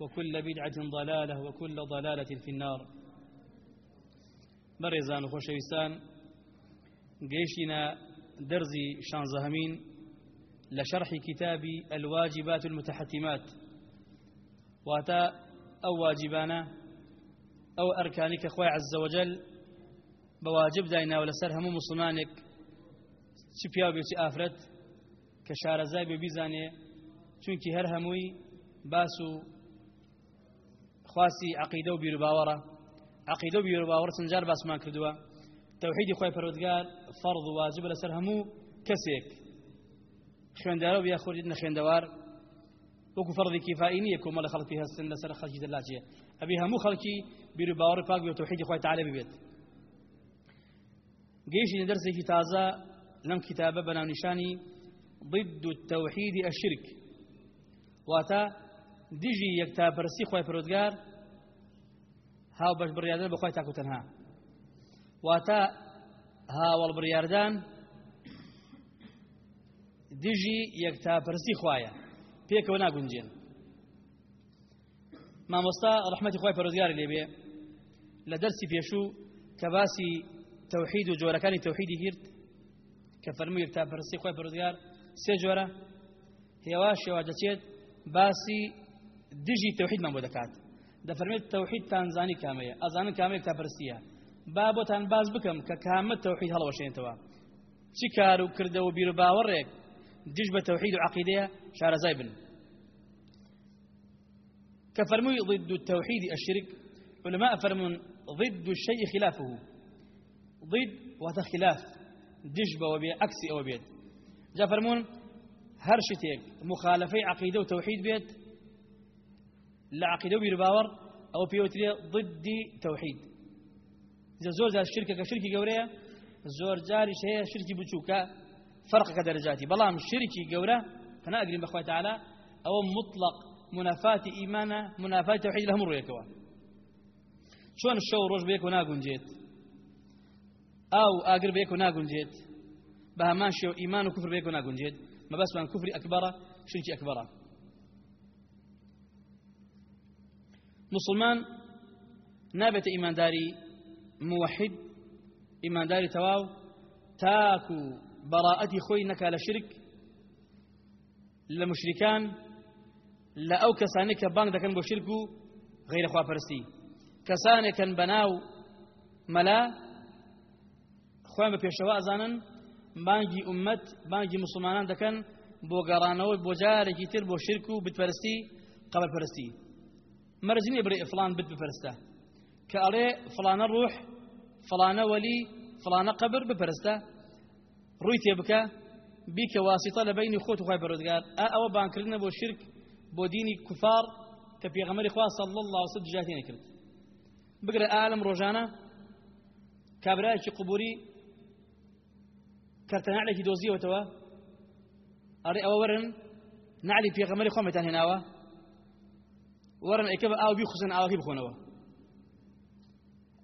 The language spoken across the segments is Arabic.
وكل بدعة ضلالة وكل ضلالة في النار. برزان خوشويستان قيشنا درزي شانزهمين لشرح كتاب الواجبات المتحتمات. واتا أو واجبانا أو أركانك أخوي عز وجل بواجب داينا ولا سرهم مسلمانك شبيا بيوتي آفرت كشارزاي ببيزاني چونکی هەر هەمووی باس و خواسی عقیدە و بیرروباوەڕە عقیدە و بیرروباوەڕ سنجار باسمان کردووە تەوحیدی خۆی پەرودگار فەرض و واجب لەسەر هەموو کەسێک خوێندارە و یاخۆرید نە خوێندەوار وەکو فەرضی کیفایی نییە کۆمەڵە خەڵکی هەستن لەسەر خەڵکی دەلاچێ ئەبی هەموو خەڵکی بیرروباوەڕ پاک بێت تەوحیدی خۆی تعالە ببێت گەیشتی دەرسێکی تازە لەم کتابە بەناونیشانی ضد التوحيد الشرك واتا دژی یەکتاپەرسی خۆی پرۆزگار هاو بەش بڕیاردن بەخۆی تاکو تەنها. واتە هاوڵ بڕیاردان دژی یەکتاپەرسی خوایە. پێکەوە ناگونجێن. مامۆستا ڕحمەتی خۆی پەرۆزگاری لێبێ. لە دەرسی پێشوو کە باسی تەوحید و جۆرەکانی تەوحیدی هیرت کە فەرموو یەکتاپەرسی خۆی پەرۆزگار سێ جۆرە. هێوا شێوا دەچێت باسی دژی تەوحیدمان بۆ دەکات. دەفەرمێت تەوحید تانزانی کامەیە ئەزانن کامەیەک تا پرسیە با بۆتان باز بکەم کە کامە تەوحید هەڵەوەشێنێتەوە. چی کار و کردە و بیر باوەڕێک؟ دژ بە تەوحید و عقیدەیە شارەزای بن. کە فەرمووی ضد التوحيد الشرك علماء فرمون ضد الشيء خلافه. ضد وتخلاف دج بوبي عكسي او بيت جا فرمون هر شتێک مخالفەی عقیدە و تەوحید بێت لە عقیدە و بیرباوەڕ ئەو پێوترێ ضدی تەوحید زۆر جار شرکەکە شرکی گەورەیە زۆر جاریش هەیە شرکی بچووکە فەرقەکە دەرەجاتی بەڵام شرکی گەورە فنا ئەگرین بەخوای تعالی ئەوە مطلق منافاتی ئیمانە منافاتی تەوحید لە هەموو ڕوویەکەوە چۆن شەو ڕۆژ بەیەک و ناگونجێت ئاو ئاگر بەیەک و ناگونجێت بە هەمان شێو ئیمان و کوفر بەیەک و ناگونجێت ما بس من كفر أكبر. مسلمان نابێتە ئیمانداری موحید ئیمانداری تەواو تاکو بەڕائەتی خۆی نەکا لە شرک لە مشریکان لە ئەو کەسانی کە بانگ دەکەن بۆ شرک و غیرەخواپەرستی کەسانێکن بەناو مەلا خۆیان بە پێشەوە ئازانن بانگی ئومەت بانگی مسلمانان دەکەن بۆ گەڕانەوە بۆ جارێکی تر بۆ شرک و بتپەرستی قەبەرپەرستی مەرجنی بڕێ فلان بت بپەرستە کە ئەڵێ فلانە ڕوح فلانە وەلی فلانە قەبر بپەرستە ڕووی تێ بکە بیکە واسیتە لە بینی خۆت و خۆی بەڕۆزگار ئا ئەوە بانکردنە بۆ شرک بۆ دینی کوفار کە پێغەمەری خوا صلی الله وسلم دژاتێنە کرد بگرە ئالم ڕۆژانە کابرایەکی قوبوری کەرتە نعلێکی دۆزیەوەتەوە ئەڕێ ئەوە وەرن نعلی پێغەمەری خۆمەتان وەرن ئەیکە بە ئاو بیخوسن ئاوەکەی بخۆنەوە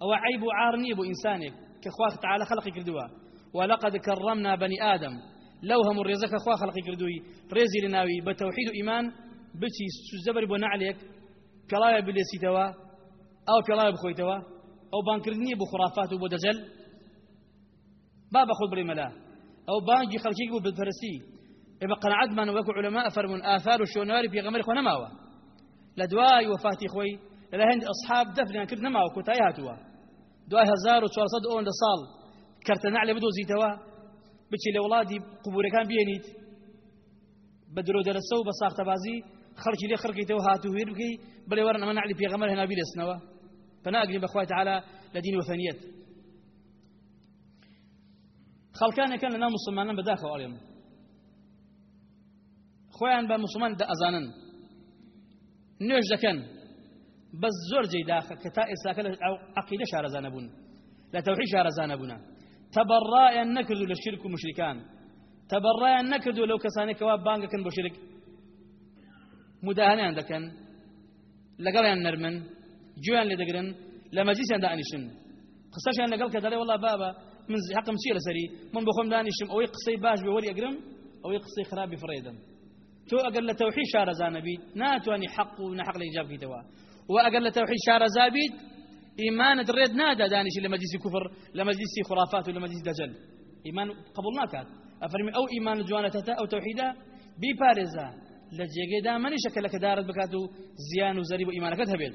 أو عيب عارني أبو إنسانك كخواخ تعالى خلقي كردوا. ولقد كرمنا بني آدم. لو هم الرزق خوا خلقي كردوي. رزي لناوي. بتوحيد إيمان. بتي سزبر بو نعليك. كلايا بليسيتوا أو كلايا بخويتوا أو بانكردني بخرافات وبو دجل. بابا خذ بري ملا. أو بانجي خلقي بو بالفرسي. إبا قناعد من وكو علماء فرمون. آثار الشونواري في غمر خو لە دوای وفاتی خۆی لە هەند ئەسحاب دەفنیان کرد نەماوە کۆتایی هاتووە. دوای 1400 ئەوەن لە ساڵ کەرتە نعلە بدۆزیتەوە بچی لە وڵاتی قوبورەکان بێنیت بە درۆدەرەسە و بە ساختەبازی خەرکی لێ خڕکەیتەوە هاتوو هێر بکەی بڵێ وەرە ئەمە نعلی پێغەمەر هێنا بیرسنەوە پەناگرین بەخوای تعالی لە دین وەثەنیەت خەڵکانەکان لەناو مسلمانان بەداخەوە ئەڵێم خۆیان بە مسلمان دە ئەزانن. نوێژ دەکەن. بەس زۆر جێی داخە کە تا ئێستاکە لە عقیدە شارەزانە بوون. لە تەوحید شارەزانە بوونە تبرأ نكردوا للشرك مشركان تبرأ نكردوا لو كساني كواب بانك كان بشرك مداهنة عندكن لقال نرمن جوان لدقرن لما جيس عند أنيشن قصاش أنا قال كذا والله بابا من حق مسير سري من بخم دانيشم أو يقصي باش بولي أقرم أو يقصي خرابي فريدا تو أقل توحيد شار زانبيد ناتواني حق ونحق لإجاب كتوا وأقل توحيد شار زابيد إيمان الريد نادى دانش لمجلس كفر لمجلس خرافات ولمجلس دجل. إيمان قبلنا كات أفرمي أو إيمان جوانة أو توحيدا ببارزة لجيجي دا مني شكل لك دارت بكاتو زيان وزريب وإيمانك تهبيت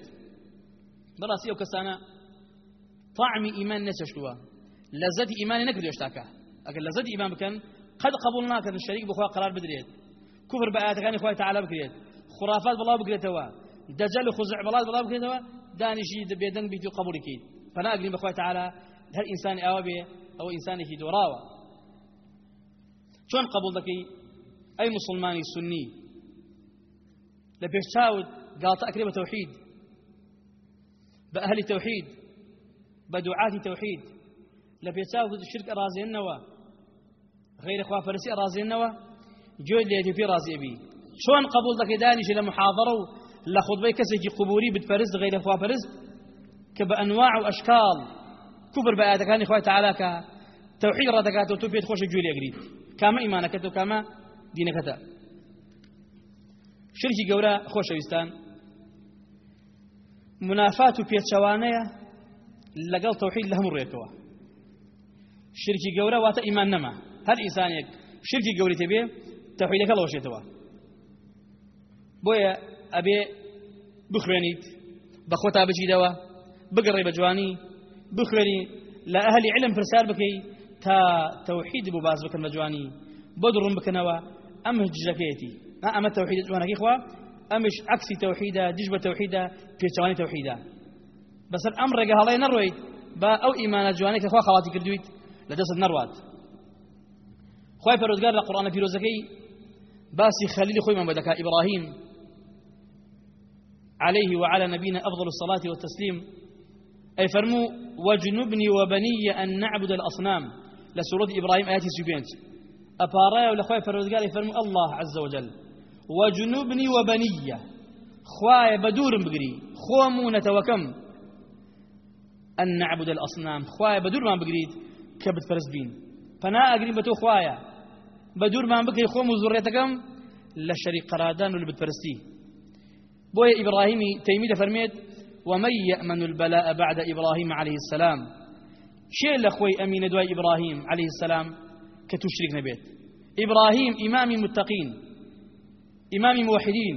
براسي أو كسانا طعم إيمان نسشتوا لذة إيمان نكر يشتاكا أقل لذة إيمان بكن قد قبلنا كان الشريك بخوا قرار بدريت كفر بآيات كان إخوة تعالى بكريت. خرافات بالله بكريتوا. دجل خزع بالله بالله بكريتوا. دانشي بيدن بيتو قبولك فانا اقري بخوي تعالى. هل إنسان آوابي أو انسانك دوراوا شلون قبول ذكي أي مسلماني سني. لبيش تاود قال تأكرم توحيد. بأهل توحيد. بدعاة توحيد. لبيش تاود الشرك أرازي النوى غير إخوة فرسي أرازي النوى گوێ لێدیپی ڕازیێبی چۆن قبول دەکەی دانیش لە محاضرە و لە خودبەی کەسێکی قوبوری بتپەرست غیرە خواپەرست کە بە ئەنواع و ئەشکال کوبر بە ئاەکانی خۆی تعالاکە تەوحید ڕدەکاتەوە تو پێت خۆشە گوێ لێگریت کامە ئیمانەکەت و کامە دینەکەتە. شرکی گەورە خۆشەویستان. منافات و پێچەوانەیە لەگەڵ تەوحید لە هەموو ڕێکەوە شرکی گەورە واتە ئیمان نەما. هەر ئینسانێک شرکی گەوری تێبێ الله وشيتوا بويا ئەبێ بخوێنیت بەخۆتا بچیدەوە بگەڕێ بە جوانی بخوێنی لە ئەهلی علم پرسیار بکەی تا تەوحید بۆ باز بکەن بە جوانی بۆ دڕم بکەنەوە ئەم جژەکەیەتی. ئەمە تەوحید جوانەکەی خوا ئەمش عکسی تەوحیدە دژ بە تەوحیدە پێچوانی تەوحیدە بەسەر ئەم ڕێگە هەڵێ نەڕۆیت با ئەو ئیمانە جوانەی کە خوا خەواتی کردویت لە دەست نەڕوات. خی پەرۆزگار لە قڕانە پیرۆزەکەی باسی خەلیلی خۆیمان بەدەکا ئیبراهیم عليه وعلى نبينا أفضل الصلاة والتسليم. أي فرموا وجنبني وبني أن نعبد الأصنام. لسورة إبراهيم آياتي سبينت أبارايا ولخواي فرودقال فرموا الله عز وجل. وجنبني وبني. خواي بدور بقري. خومونة وكم. أن نعبد الأصنام. خواي بدور ما بقريد كبت فرس بين فنا أقريب خوايا. بدور ما بقري خوم وزريتكم لشريك قرادان واللي بتفرستيه بوي إبراهيم تيمية فرميت ومن يأمن البلاء بعد إبراهيم عليه السلام؟ شيء لأخوي أمين دواي إبراهيم عليه السلام كتشرك نبيت. إبراهيم إمام متقين إمام موحدين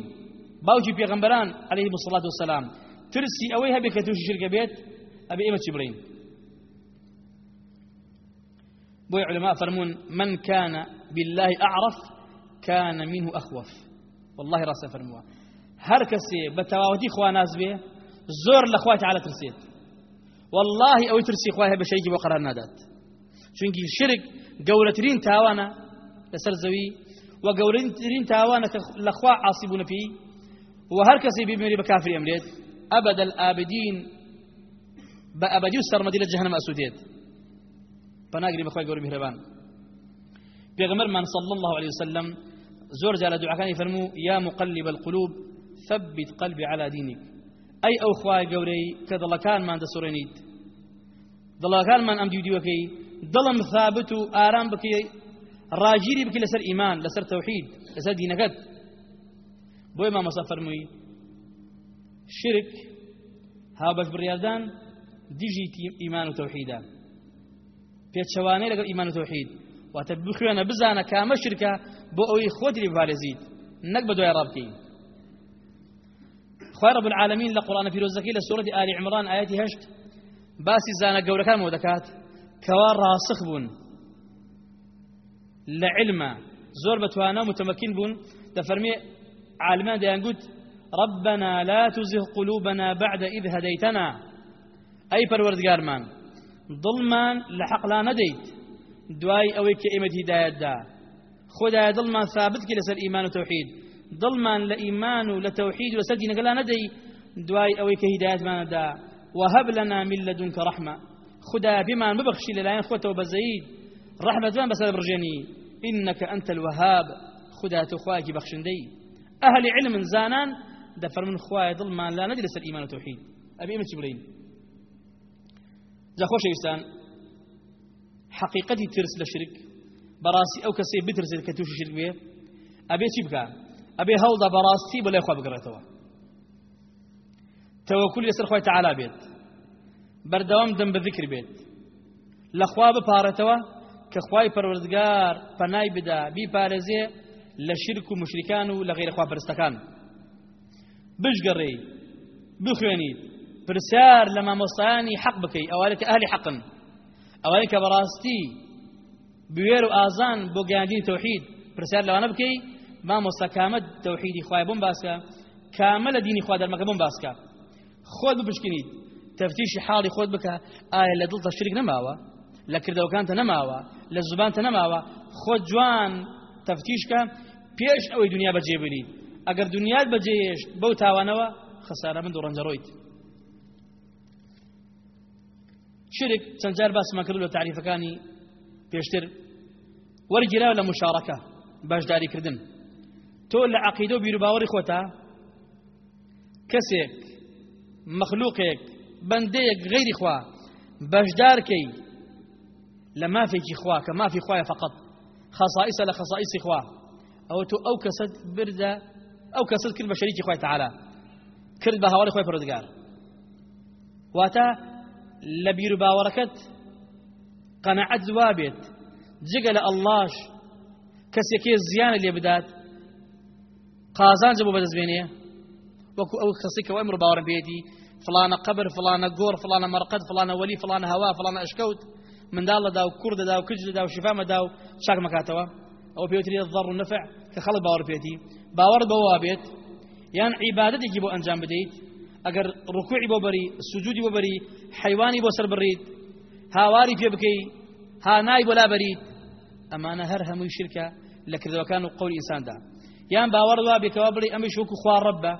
باوجي بيغمبران عليه الصلاة والسلام. ترسي أويها بك تشرك بيت أبي إيمة جبرين بوي علماء فرمون من كان بالله أعرف كان منه أخوف. والله راسا فرموا هر کەسێ بە تەواوەتی خوا ناز بێ زۆر لە خوای تعالی ترسێت والله خوای بە شەریکی بۆ قەرار نادات چونکی شرک گەورەترین تاوانە لەسەر زەوی و گەورەترین تاوانە لە خوا عاصبوونە پێی و هەر کەسێ ببینێ بە کافری ئەمرێت ئەبەد الآبدین بە ئەبدی و سەرمەدی لە پێغەمبەرمان صلی الله عليه وسلم زۆر جار لە دوعەکانی فەرموو یا مقلب القلوب ثبت قلبي على دينك. أي أو خواي قوري كذلكان ما دسورينيت. دڵەکانمان ئەم دیودیوەکەی دڵم ثابت و ئارام بکەی ڕاگیری بکە لەسەر ئیمان لەسەر تەوحید لەسەر دینەکەت بۆی مامەسە فەرمووی شرک هاوبەش بڕیاردان دژی ئیمان و تەوحیدە پێچەوانەی لەگەڵ ئیمان و تەوحید واتە بخوێنە بزانە کامە شرکە بۆ ئەوەی خۆتی لێبارێزیت نەک بە دوای ڕابکەی خوای رب العالمین لە قورآن پیرۆزەکەی لە سوورەتی ئالی عمران ئاەتی هەشت باسی زانە گەورەکانەوە دەکات کەوا ڕاسخ بوون. لە علمە زۆر بەتوانە متمەکین بوون. دەفەرمێ عالمان دەیانگوت ربنا لا تزغ قلوبنا بعد إذ هديتنا. أي پروردگارمان ظلمان لحق لا نديت دواي أوي كإمة هداية دا خدا ظلمان ثابت كي لسر إيمان وتوحيد ظلمان لإيمان لتوحيد وسدين لا ندي دواي أوي كهداية ما دا وهب لنا من لدنك رحمة. خدا بما مبخشي للاين خوته وبزيد رحمة ما بس برجاني إنك أنت الوهاب. خدا تخواك بخشندي أهل علم زانان دفر من خواي ظلمان لا ندرس الإيمان والتوحيد أبي إمت جبرين جا خوش يستان حقیقەتی ترس لە شرک. بەڕاستی ئەو کەسەی بترسێت کە تووشی شرک بێ ئەبێ چی بکە؟ ئەبێ هەڵدا بەڕاستی بەلای خوا بگرێتەوە تەوەکول لەسەر خۆی تەعالا بێت. بەردەوام دەم بە ذکر بێت. لە خوا بپارێتەوە کە خوای پەروەردگار پەنای بدا بیپارێزێ لە شرک و مشریکان و لە غیرەخوا پرستەکان بشگەڕێی بخوێنیت پرسیار لە مامۆستایانی حەق بکەی ئەوارە کە ئەهلی حەقن. ئەوەی کە بەڕاستی بوێر و ئازان بۆ گیاندی تۆحید پرسیار لەوانە بکەی ما مۆسەکامت تەوحیدی خوای بم باسکە کامە لە دینی خوا دەرمەکە بم باسکە. خۆت بپشکنیت تەفتیشی حاڵی خۆت بکە ئایا لە دڵ تەشریک نەماوە؟ لە کردەوەکانتە نەماوە؟ لە زبانتە نەماوە؟ خۆت جوان تەفتیشکە پێش ئەوەی دنیا بەجێبنیت ئەگەر دنیات بەجێشت بەو تاوانەوە خسارە من و ڕەنجەڕۆیت شرك چەند جار باسمان کرد لە تعریفەکانی پێشتر وەرگیراوە لە مشارەکە باشداریکردن تۆ لە عقیدە و بیرروباوەڕی خۆتا کەسێک مەخلوقێک بەندەیەک غەیری خوا بەشدارکەی لە مافێکی خوا کە مافی خوایە فقط. خصائصە لە خصائصی خوا. ئەو تۆ ئەو کەسەت بردە ئەو کەسەت کرد بە شەریکی خۆی تعالا کرد بە هاوڵی خۆی پرۆدگار لە بیر و باوەڕەکەت قەنەعەت زوا بێت. جگە لە ئەڵڵاش کەسێکی زیانە لێ بدات. قازانجە بۆ بەدەستبێنێ وەکو ئەو کەسی کە ئەمر باوەڕ بێتی فلانە قبر فلانە گۆڕ فلانە مەرقەت فلانە وەلی فلانە هەوا فلانە ئەشکەوت. منداڵەدا و کوردەدا و کجدا و شفامەدا و چاک مەکاتەوە. ئەو پێوتری الضر النفع کە خەڵک باوەڕ پێێتی باوەڕ بەوە بێت. یان عیبادەتێکی بۆ ئەنجام بدەیت. ئەگەر ڕکوعی بۆ بەری سوجودی بۆ بەری حیوانی بۆ سەر بڕیت هاواری پێ بکەیت هانای بۆ لا بەریت ئەمانە هەر هەمووی شرکە لە کردەوەکان و قوڵی ئینساندا یان باوەڕ وا بێکەوە بڵێ ئەمەی شوکو خوار ڕەبە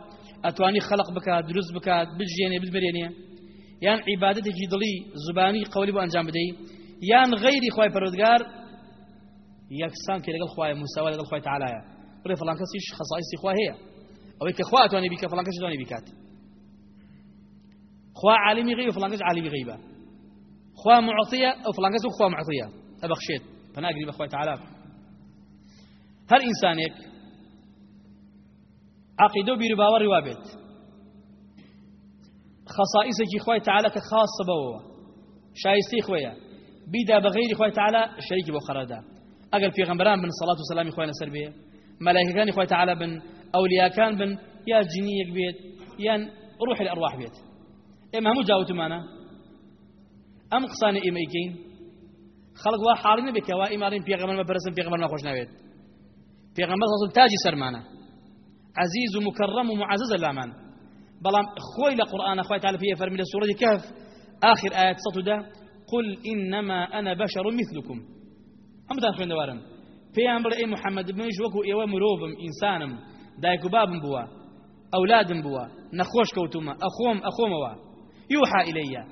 ئەتوانی خەڵق بکات دروست بکات بژێنێ ببرێنێ یان عیبادەتێکی دڵی زبانی قولی بۆ ئەنجام بدەیت یان غەیری خی پەرودگار یەکسان کە لەگەڵ خوای موساوا لەگەڵ خوای تعالایە بڵێ فڵان کەسیش خەسایسی خوا هەیە ئەوەی کە خوا توانێ بیکە فڵان بیکات خوا عالمی غیب کەس عالمی غیبە خوا ئەو فڵان کەس خوا معطیە ئەبەخشێت پەناگری بە خوای تعالا هەر ئینسانێک عقیدە و بیر باوەڕی وا بێت خصائصێکی خوای تعالا کە خاصە بەوەوە شایستی خۆیە بیدا بە غیری خوای تعالا شەریکی بۆ پێغەمبەران بن سەڵات و سەلامی خۆیان لەسەر بێ مەلایکەکانی خۆی تعالی بن ئەولیاکان بن یا جنیەک بێت یان ڕوحی الأرواح بێت ئێمە هەموو جاوتمانە ئەم قسانە ئێمە ئیکەین خەڵک وا حاڵی نەبێتەوە ئیماڵین پێغەمبەر مەپەرستن پێغەمبەر ناخۆش ناوێت پێغەمبەر سەڵ تاجی سەرمانە عزيز ومكرم ومعزز لامان بلام خوي لقرآن خوي تعالى فيه فرمي لسورة كهف. آخر آيات سطو قل إنما أنا بشر مثلكم. هەمدان خوێندەوارن پێیان بڵێ ئەی محەممەد منش وەکو ئێوە مرۆڤم ئینسانم دایک و بابم بووە ئەولادم بووە نەخۆش کەوتومە ئەخۆم ئەخۆمەوە يوحى إلي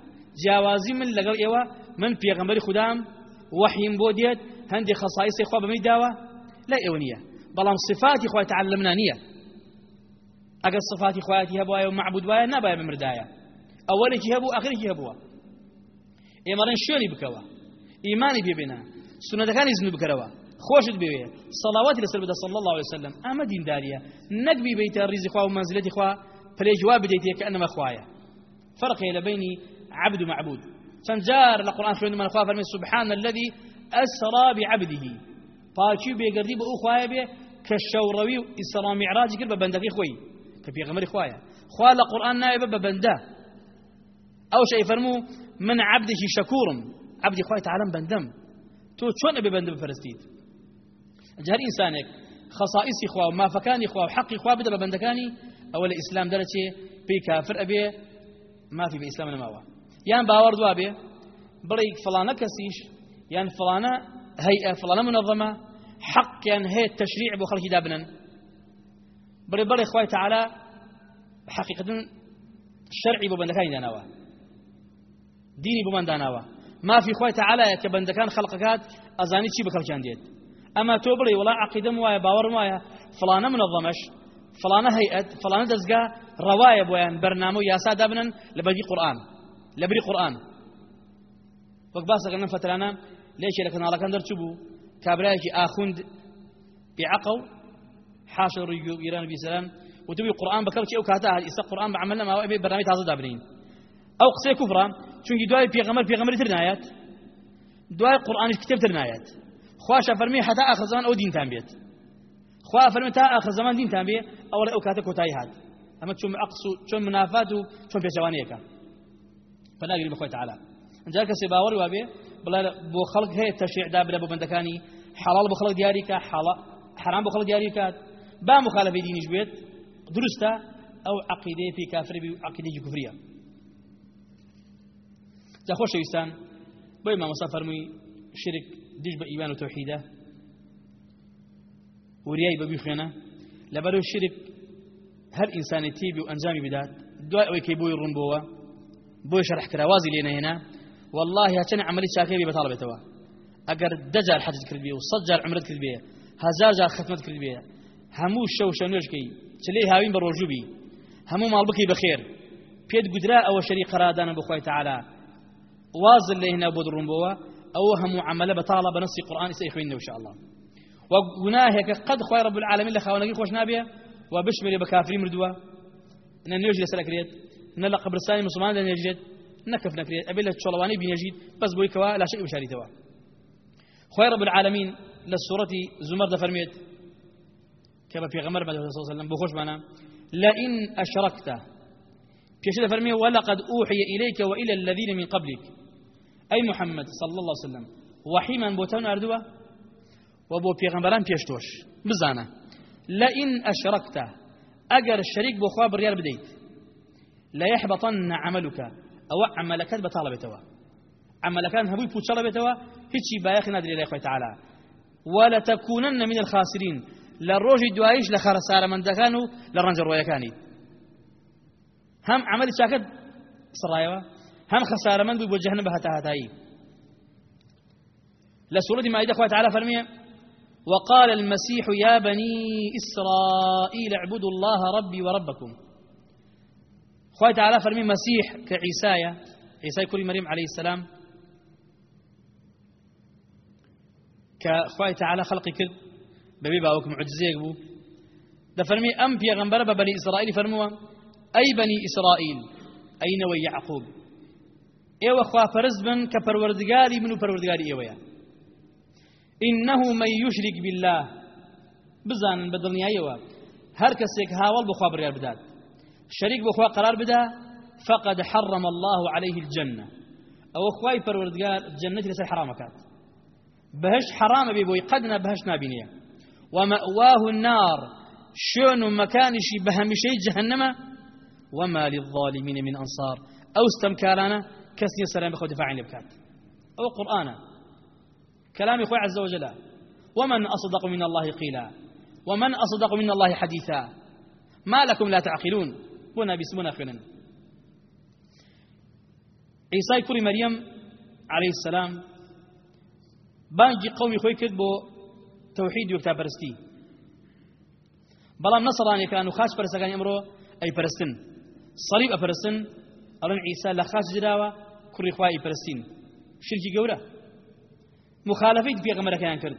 جاوازي من لقل إيوه من پیغمبر خدام وحيم بوديت هندي خصائص إخوة بمي داوة لا إيونية بلام صفات إخوة تعلمنا نية أقل صفات إخواتي هبوايا ومعبود وايا نبايا بمردايا أولي هبو آخره هبوا إمرن شوني بكوا إيماني ببنا سنة كان إذن بكروا خۆشت بوێ سەڵاواتی لەسەر بدە سڵ الله وسلم. ئەمە دینداریە. نەک بیبیتە ریزی خوا و منزلەتی خوا پلێ جواب بدەیت کە ئەنەمە خوایە. فرقه لبين عبد ومعبود. فانجار القرآن في من خاف من سبحان الذي أسرى بعبده. پاچی بێگەردی بە ئەو خوایە بێ کە شەوڕەوی و ئیسرا میعراجی کرد بە بەندەکەی خۆی کە بەندە ئەو شەی فەرموو من عبدێکی شەکوورم عبدی خوای تعالەم بەندەم تۆ چۆن ئەبێ بەندە بپەرستیت جهر ئینسانێک خصائصی خوا و مافەکانی خوا و حەقی خوا بدە بە بەندەکانی ئەوە لە ئیسلام دەرەچێ مافی بە ئیسلام نەماوە. یان باوەڕ دوا بێ بڵێ فڵانە کەسیش یان هيئة فلانة منظمة حق كان هي التشريع بو خلقي دابنا بري بري إخوائي تعالى حقيقة شرعي بو بندكان داناوا ديني بو من داناوا ما في إخوائي تعالى كبندكان خلقكات أزاني تشي بكال كان ديت أما توبري ولا عقيدة موايا باور موايا فلانة منظمش فلانة هيئة فلانة دزقا رواية بويان برنامج ياسا دابنا لبري قرآن لبري قرآن. وقباسا قلنا فترانا ليش لكن الله كان درتبو كابرايكي آخوند بعقل حاشا ريو إيران بي سلام. وتبي القرآن بكرتي أو كاتها إسا القرآن بعملنا ما أبي برنامج تازه دابنين. أو قصي كفرا چونكي دواي بيغمر بيغمر ترنايات. دواي القرآن كتاب ترنايات. خواشا فرمي حتى آخر زمان أو دين تنبيت. خوا فرمي تا آخر زمان دين تنبيه أو أو كاتا كوتاي ئەمە چۆن عقس و چۆن منافات و چۆن پێچەوانەکە فناگری بخۆی تعالا ئەجا کەسێ باوەری وابێ بڵێ بۆ خەڵک هەیە تەشیعدا بدە بۆ بەندەکانی حەڵال بە خەڵک دیاریکە حرام بە خەڵک دیاریکات با مخالەفی دینیش بێت دروستە ئەو عقیدەیە پێی کافربی و عقیدەی گوفریە جا خۆشەویستان بۆ مامۆسا فەرمووی شرک دیش بە ئیوان و تەوحیدە وریای بەبی خوێنە لەبەرەوە شرک هەر ئینسانی تێبی و ئەنجامی بدات دوای ئەوەی کەی بۆی ڕوون بۆوە بۆی نەهێنا والله هاتني عملي شاكي بطالب توا. اگر دجار حج كرد بيه وصد جار عمرت كرد بيه هزار جار ختمت كرد بيه همو شو شنوش كي. چلي هاوين بروجوبي همو مال بكي بخير. بيد قدرا أو شريك قرادان بخوي تعالى. واصل له هنا بود رمبوا أو همو عمله بطالب بنص قران سيخوين إن شاء الله. وغناهك قد خوي رب العالمين لخوانك خوش نابيه وبشمر بكافرين مردوا ان نيوجي لسلكريت ان لقبرستاني مسلمان نيجيت نكف نكريت أبي له تشلواني بينجيد بس بوي كوا لا شيء بشاري توا. خوي رب دفرميت كما في غمر صلى الله عليه وسلم. بخوش معنا. لئن أشركت. كيش فرمي ولقد أوحي إليك وإلى الذين من قبلك. أي محمد صلى الله عليه وسلم. وحيما بوتون أردوا. وبو بيغمبران بيشتوش بزانا لئن أشركت أجر الشريك بخواب الريال بديت. لا يحبطن عملك أو عملكات بطالبتوا عملكان هبوي بوتشالبتوا هيتشي بايخ نادري الله تعالى. ولا تكونن من الخاسرين. للروج دوايش لخرسار من دكانوا للرنجر ويكاني هم عمل شاكد؟ سرايوا هم خسارة من بوجهنا بها تهاتاي. لسورة ما خوي تعالى فرمية وقال المسيح يا بني إسرائيل اعبدوا الله ربي وربكم. خوي تعالى فرمي مسيح كعيسايا عيسى كل مريم عليه السلام. كخوي تعالى خلقي كل ببي باوك معجزيك بو ده فرمي أم بيغنبر بني إسرائيل فرموا أي بني إسرائيل؟ أين وي يعقوب؟ إيوه خوا فرز من كپروردگاري منو پروردگاري إيوه إنه من يشرك بالله. بزان بدلني أيوه هر كسيك هاول بخوا بريال بداد. شريك بخوا قرار بدا فقد حرم الله عليه الجنة. أو أخواي پروردگار جنة لسر حرام كات بهش حرام بيبوي قدنا بهش نابينيا ومأواه النار شون مكانشي بهمشي جهنم. وما للظالمين من أنصار. أو استمكالانا كسني سلام بخو دفاع عن بكات أو قرآن كلام أخوي عز وجل. ومن أصدق من الله قيلا. ومن أصدق من الله حديثا. ما لكم لا تعقلون. بۆ نابیسمە خوێنن عیسای کوڕی مەریەم عليه السلام. بانگی قومی خۆی کرد بۆ تەوحید و کتابپەرستی بەڵام نەسەڵانێکان و خاچ پەرستەکانی ئەمڕۆ ئەی پەرستن سەلیب ئەپەرستن ئەڵێن عیسا لە خاچ جراوە کوڕی خوای پەرستین شرکی گەورە مخالفەی پێغەمبەرەکەیان کرد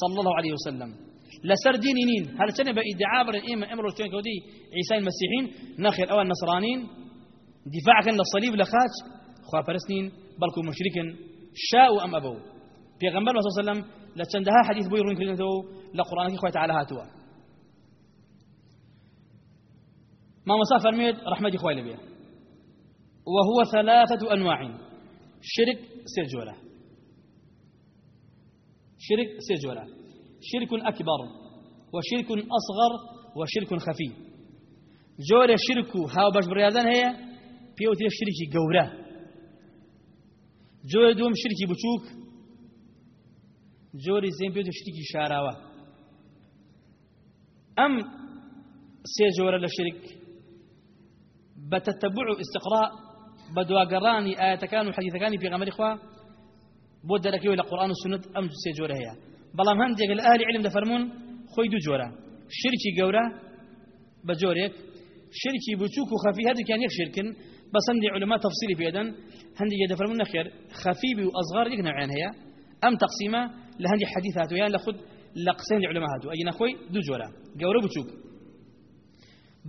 صلى الله عليه وسلم. لسر ديني هل سنة بإدعاء برن إما إمرو شوين كودي عيسى المسيحين نخير أو النصرانين دفاع كان للصليب لخاج. خوا فرسنين. بلكو مشركين. شاءوا أم أبوا پیغمبر صلى الله عليه وسلم. لچندها حديث بوي روين كردنتو لقرآن كي خواه تعالى هاتوا. ما مسافر ميد رحمة خواه لبيه وهو ثلاثة أنواع. شرك سجولة شرك سجولة شرك أكبر وشرك أصغر وشرك خفي. جور شرك هاو باش بريادان هي؟ بيوتي شركي قورة. جور دوم شركي بچوك جوري زين بيوتي شركي شاراوة أم سيجورة للشرك بتتبع استقراء بدواقراني آياتكان وحديثكان في غمر إخوة؟ بود لك إلى القرآن والسنة أم سيجورة هي بلام هندي الأهل علم دفرمون خوي دو جورة. شركي جورة بجورك شركي بوتوك وخفي هذا كان يخشركن بس عندي علماء تفصيلي في أدن هندي يدفرمون خير خفي وأصغر يقنع عن هي أم تقسيمة لهندي حديثات. ويان لخد لقسين علماء هاتو. أي نخوي دو جورة. جورة بوتوك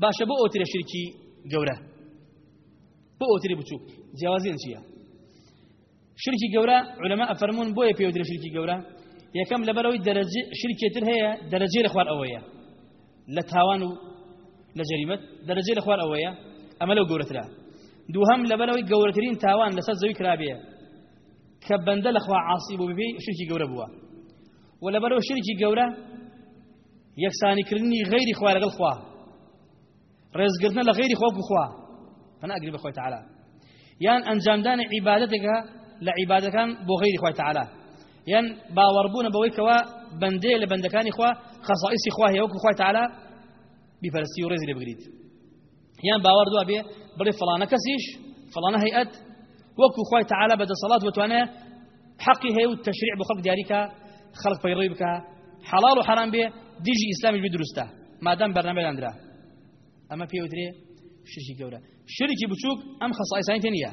باشا بو أوتر شركي جورة. بۆ ئۆتری بچووک جیاوازیان چییە شرکی گەورە علەما ئەفەرمونون بۆیە پێوترە شرکی گەورە. یەکەم لەبەرەوەی دەرەجە شرکێتر هەیە دەرەجێ لە خوار ئەوەیە. لە تاوان و لە جەریمەت دەرەجێ لە خوار ئەوەیە. ئەمە لەو گەورەترا دووهەم لەبەرەوەی گەورەترین تاوان لەسەر زەوی کرابەیە کە بەندە لەخوا عاسی بۆ ببێ شرکی گەورە بووە. و لەبەرەوە شرکی گەورە یەکسانیکردنی غەیری خوا لەگەڵ خوا. ڕێزگرتنە لە غەیری خۆ بخوا فانا لە عیبادەکان بۆ غیری خوای تعالی یان باوەڕبوونە بەوەی کەوا بەندێ لە بەندەکانی خوا خەسائیسی خوا هەیە وەکو خوای تعالی بیپەرستی و ڕێزی لێ بگریت. یان باوەڕ دووە بێ بڵێ فڵانە کەسیش فڵانە هەیئەت وەکو خوای تعالی بەدەسەڵات وتوانێ حەقی هەیە و تەشریع بۆ خەڵک دیاریکە خەڵک پەیڕی بکە. حەڵال و حەرام بێ دیژی ئیسلامی بێ دروستە. مادام بەرنامەیاندرا ئەمە پێوترێ شرکی گەورە. شرکی بچووک ئەم خەسائیسانی تێ نییە.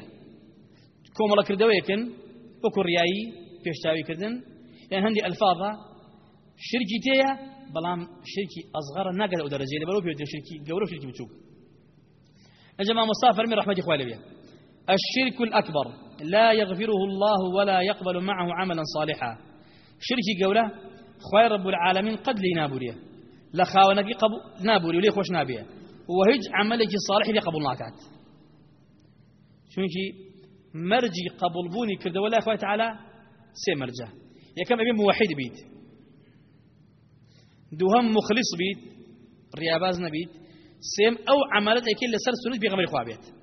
کۆمەڵەکردەوەیەکن وەکو ڕیایی پێشتاویکردن یان هەندی ئەلفاظە شرکی تێیە بەڵام شرکی ئەزغەرە ناگەر ئەو دەرەجێ لەبەرەوە پێ شرکی گەورە شرکی بچووک نجمع مصافر من رحمة إخواني الشرك الأكبر لا يغفره الله ولا يقبل معه عملا صالحا. شركي قولة خير رب العالمين قد لي نابوريه لخاونك قبو نابوري ولي خوش نابيه وهج عملك صالح لي قبول ناكات شونكي مرجي قبول بوني كرد ولا أخوة تعالى سي مرجع. يا كم أبي موحد بيت. دوهم مخلص بيت. رياباز نبيت. سيم أو عملت أكيد لسر سنة بيغمر إخوة بيت.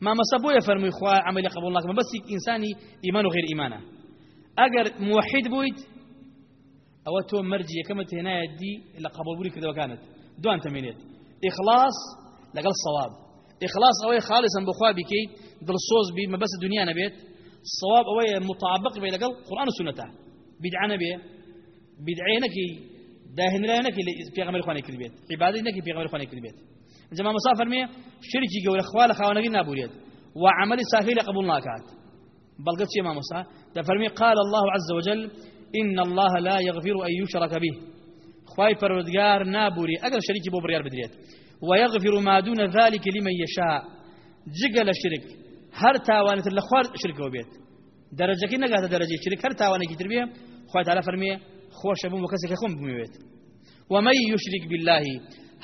ما مصابو يفرمي إخوة عمل قبول ناكات بس إنساني إيمان وغير إيمانه. أجر موحد بيت أو تو مرجي كما تهنا يدي إلا قبول بوني كرد وكانت. دوان تمينيت. إخلاص لقل الصواب إخلاص أوي خالصا بخوا بكي دل الصوز بي ما بس الدنيا نبيت. الصواب أوي مطابق بي لقل قرآن وسنة. بدعة نبي. بدعينك داهن لانك في غمر إخواني كذبيت عبادتك في غمر إخواني كذبيت جماعة مسافر مية. شركي قول إخوال خوانا قلنا بوريد وعمل سافي لقبول ناكات. بل قلت يا موسى فرمي قال الله عز وجل إن الله لا يغفر أن يشرك به. خواي پروردگار نابوري اگر شريكي بو بريار بدريت. ويغفر ما دون ذلك لمن يشاء. جگل شرك. هر تاوانت لخوار شرك وبيت درجه كي نگاه درجه شرك هر تاوانه كي تربيه خوي تعالى فرميه خوش ابو مكسك خم بميت ومن يشرك بالله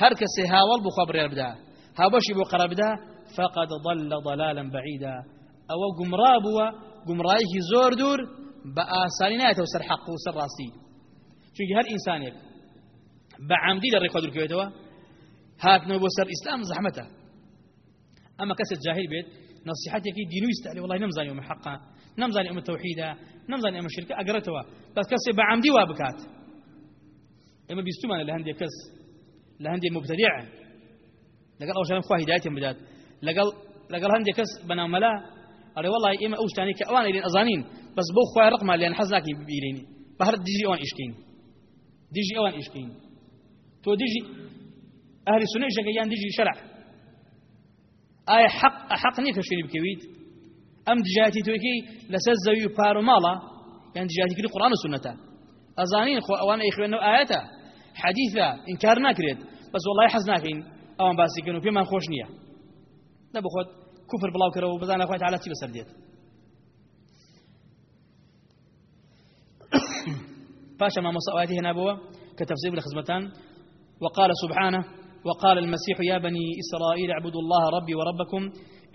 هر كسي هاول بو خبر يربدا هابشي بو قربدا فقد ضل ضلالا بعيدا أو قمرابوا قمرايه زور دور بآسانيناته وسر حق وسر راسي چونكي هر انسانك بعمدي للريخوة الكويتوا هاتنا بسر إسلام زحمته. أما كسر جاهل بيت نصيحتك دينو يستعلي والله نمزاني يوم حقا نمزاني يوم التوحيدة نمزاني يوم الشركة أقرتوا. بس كسر بعمدي وابكات. إما بيستمان لهندي كس. لهندي مبتدع. لقال أول شيء خواه هدايتهم بدات. لقال لقال هندي كس بنا ملا أري والله إما أوش تاني كأوان إلين أزانين. بس بو خواه رقم لأن حزاكي بيليني بهر ديجي أوان إشكين ديجي أوان إشكين تو ديجي أهل السنة جاكيان ديجي شرع. آية حق حق نيك شيني بكويت ئەم دژاتی توێکی لەسەر زەوی و پار و ماڵە یان دژاتیکردی قڕان و سنەتە ئەزانین خۆ ئەوانە ئەیخوێنەوە ئاەتە حەدیثە ئینکار ناکرێت بەس وڵی حەز ناکەین ئەوان باسیکردن و پێمان خۆش نییە نە بخۆت کوفر بڵاو کەرەوە و بزانە خۆی چی بەسەر دێت باشا ما مصائواته هنا بوا كتفسير لخزمتان وقال سبحانه وقال المسيح يا بني إسرائيل اعبدوا الله ربي وربكم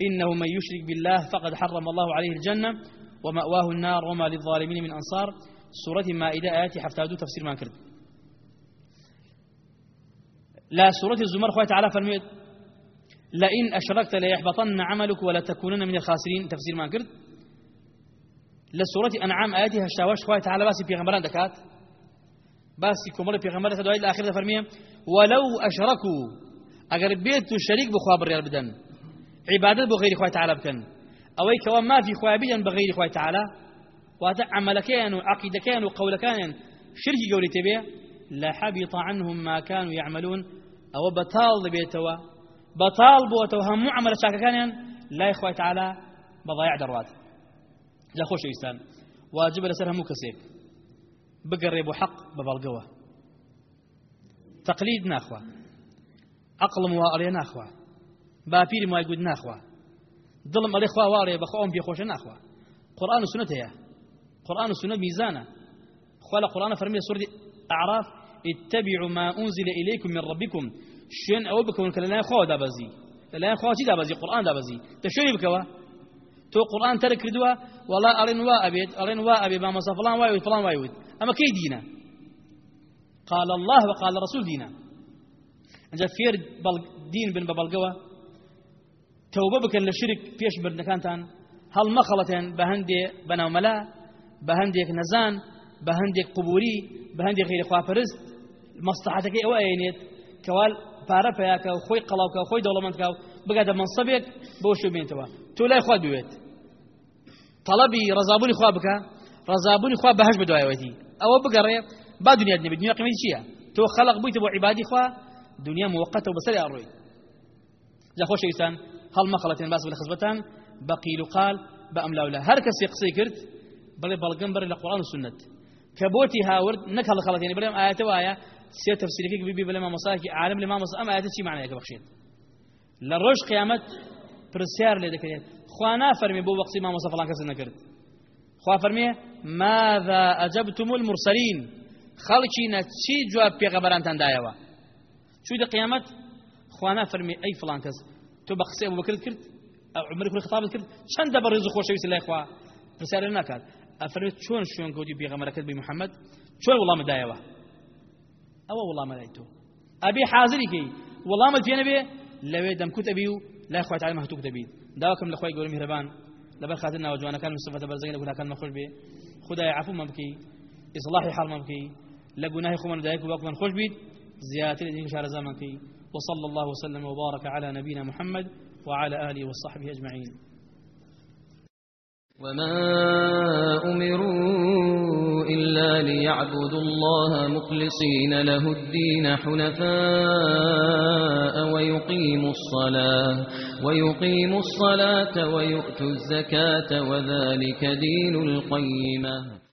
إنه من يشرك بالله فقد حرم الله عليه الجنة ومأواه النار وما للظالمين من أنصار. سورة مائدة آياتي حفتادو تفسير ما كرد. لا سورة الزمر خوات تعالى فرميت لئن أشركت ليحبطن عملك ولا تكونن من الخاسرين. تفسير ما كرد. لسورة أنعام آياتها الشاوش خوات تعالى باسي في غمران دكات باسي كمال في غمران دكات الآخر فرمية ولو أشركوا. أقرب بيت الشريك بخواب الريال بدن عبادة بغير خوات تعالى بكن أوي كوان ما في خوابيا بغير خوات تعالى واتع عملكين وعقيدكين وقولكين شرك قولي تبيه لحبط عنهم ما كانوا يعملون. بطال بيتوا بطال بوتوا هم عمل شاككان لا يخوي تعالى بضياع درات لا خوش إنسان واجب لسرها مو كسيك بقرب حق ببالقوة تقليد ناخوة. عقل مواري ناخوة. بابير ما يقول ناخوة. ظلم الإخوة واري بخوهم بيخوش ناخوة. قرآن وسنة يا قرآن وسنة ميزانة. خلا قرآن فرمي سورة أعراف. اتبعوا ما أنزل إليكم من ربكم. شن أو بكم كلا خوا دابزي. لا خوا شي دابزي. قرآن دابزي. تشري بكوا. تو قرآن ترك ردوا. والله أرين وا أبيد أرين وا أبي ما مصف فلان وايود فلان وايود أما كي دينا قال الله وقال الرسول دينا أنجا فير دين بن ببلقوا توبة بك للشرك فيش بردكانتان هل مخلتين بهندي بنا وملا بهنديك نزان بهنديك قبوري بهنديك غير خواپرست مصلحتك او اينيت كوال پارە پیاکە و خۆی قەڵاوکە خۆی دەوڵەمەندکە و بگاتە منسەبێک بۆ شو بێنتەوە تۆ لای خوا دوێت. طلبی ڕزابوونی خوا بکە ڕزابوونی خوا بەهش بدوایەوەتی ئەوە بگەڕێ با دنیا نبێت دنیا قیمەتی چییە؟ تۆ خەلق بوویتە بۆ عیبادی خوا دنیا موقتە و بەسەر ئاڕۆی. لە خۆشەویستان هەڵمەخەڵەتێن باس لە خزمەتان بە قیل و قال بە ئەملاولە هەر کەسی قسەی کرد بڵێ بەڵگەم بەر لە قورآن و سنت. کە بۆتی هاورد نەک هەڵخەڵەتێنی بڵێم ئاەتە وایە سێ تەفسیرەکەی ببی بڵێ مامۆساکی عالم لە مامۆسا ئەم ئاەتە چی معنایەکە بەخشێت؟ لە ڕۆژ قیامەت پرسیار لێ دەکرێت خوا نافەرمی بۆ وەقتی مامۆسا فڵان کەس نەکرد. خوا فرمێ ماذا ئەجەبتم المرسلین؟ خەڵکی نە چی جواب پێغەبەرانتان دایەوە؟ چوی دە قیامەت؟ خوانا فرمێ ئەی فلان کەس تۆ بە قسەی ئەبوبەکر کرد؟ عمر کوڕی خەتاب کرد؟ چەندە بە ڕێز خۆشەویستی لای خوا؟ پرسیار ناکات. ئەفرێت چۆن شوێن گەودی پێغەمەرەکەت بی محەممەد؟ چۆن وڵامە دایەوە؟ ئەوە وڵامە لای تۆ. ئەبێ حازری کەی. وەڵامە پێنەبێ لەوێ دەمکوتەبی و لای خواتال مەهتوک دەبیت داواکەم لە خۆی گەورمی هەبان میهرەبان لەبەر خاتر ناوجوانەکان مستفەتە بەرزەی لە گوناهەکان مەخۆش بێ خدای عفومان بکەی ئیصلاحی حاڵمان بکەی لە گوناهی خۆمان دایک و باوکمان خۆش بیت زيادة دين شهر زمان كي. وصلى الله وسلم وبارك على نبينا محمد وعلى آله وصحبه أجمعين. وما أمروا إلا ليعبدوا الله مخلصين له الدين حنفاء ويقيموا الصلاة ويقيموا الصلاة ويؤتوا الزكاة وذلك دين القيمة.